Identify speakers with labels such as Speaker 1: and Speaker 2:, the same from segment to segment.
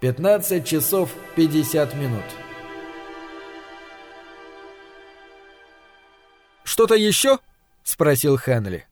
Speaker 1: 15 часов 50 минут.
Speaker 2: «Что-то еще?» — спросил Хенли.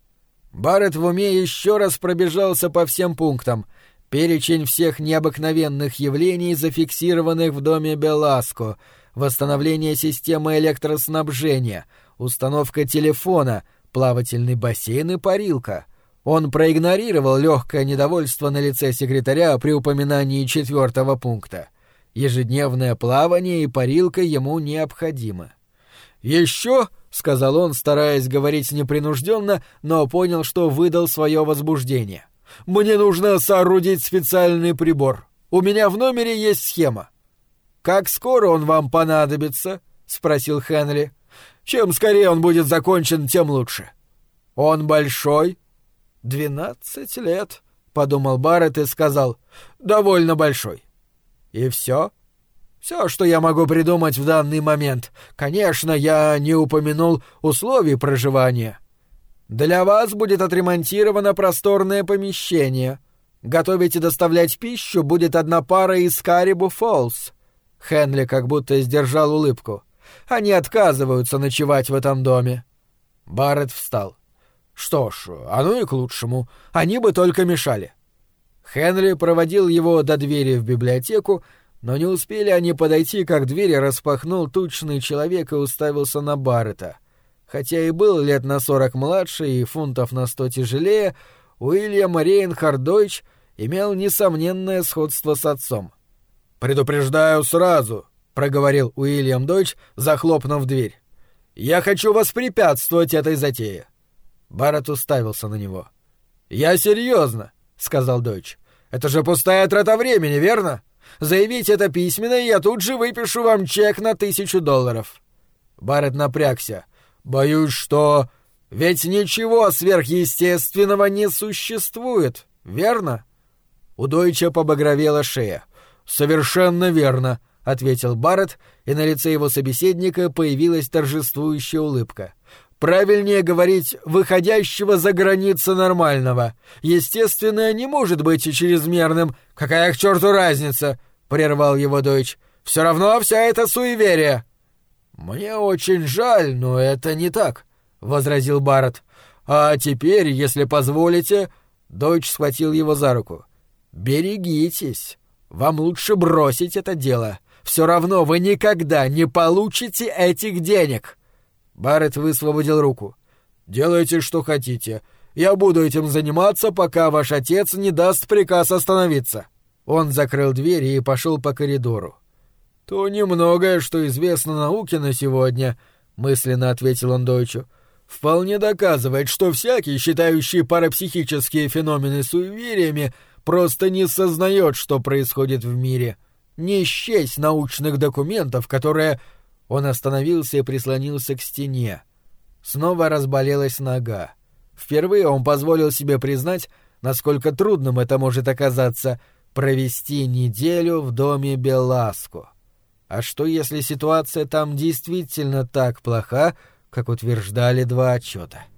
Speaker 2: Барретт в уме еще раз пробежался по всем пунктам. Перечень всех необыкновенных явлений, зафиксированных в доме Беласко, восстановление системы электроснабжения, установка телефона, плавательный бассейн и парилка. Он проигнорировал легкое недовольство на лице секретаря при упоминании четвертого пункта. Ежедневное плавание и парилка ему необходимы. «Еще», — сказал он, стараясь говорить непринужденно, но понял, что выдал свое возбуждение. «Мне нужно соорудить специальный прибор. У меня в номере есть схема». «Как скоро он вам понадобится?» — спросил Хенри. «Чем скорее он будет закончен, тем лучше». «Он большой?» «Двенадцать лет», — подумал Барретт и сказал. «Довольно большой». «И все?» Все, что я могу придумать в данный момент. Конечно, я не упомянул условий проживания. Для вас будет отремонтировано просторное помещение. Готовить и доставлять пищу будет одна пара из Карибу Фоллс. Хенли как будто сдержал улыбку. Они отказываются ночевать в этом доме. Барретт встал. Что ж, оно и к лучшему. Они бы только мешали. Хенли проводил его до двери в библиотеку, но не успели они подойти, как дверь распахнул тучный человек и уставился на Баррета. Хотя и был лет на сорок младше и фунтов на сто тяжелее, Уильям Рейнхард Дойч имел несомненное сходство с отцом. «Предупреждаю сразу», — проговорил Уильям Дойч, захлопнув дверь. «Я хочу воспрепятствовать этой затее». Барретт уставился на него. «Я серьезно», — сказал Дойч. «Это же пустая трата времени, верно?» Заявите это письменно, и я тут же выпишу вам чек на тысячу долларов». Барретт напрягся. «Боюсь, что... Ведь ничего сверхъестественного не существует, верно?» У Дойча побагровела шея. «Совершенно верно», — ответил Барретт, и на лице его собеседника появилась торжествующая улыбка. Правильнее говорить «выходящего за границы нормального». Естественное не может быть чрезмерным. Какая к черту разница? — прервал его дочь. «Все равно вся эта суеверие». «Мне очень жаль, но это не так», — возразил Барретт. «А теперь, если позволите...» Дойч схватил его за руку. «Берегитесь. Вам лучше бросить это дело. Все равно вы никогда не получите этих денег». Барретт высвободил руку. «Делайте, что хотите. Я буду этим заниматься, пока ваш отец не даст приказ остановиться». Он закрыл дверь и пошел по коридору. «То немногое, что известно науке на сегодня», — мысленно ответил он Дойчу, — «вполне доказывает, что всякий, считающий парапсихические феномены суевериями, просто не сознает, что происходит в мире. Не счесть научных документов, которые...» Он остановился и прислонился к стене. Снова разболелась нога. Впервые он позволил себе признать, насколько трудным это может оказаться — провести неделю в доме Беласко. А что, если ситуация там действительно так плоха, как утверждали два отчета? —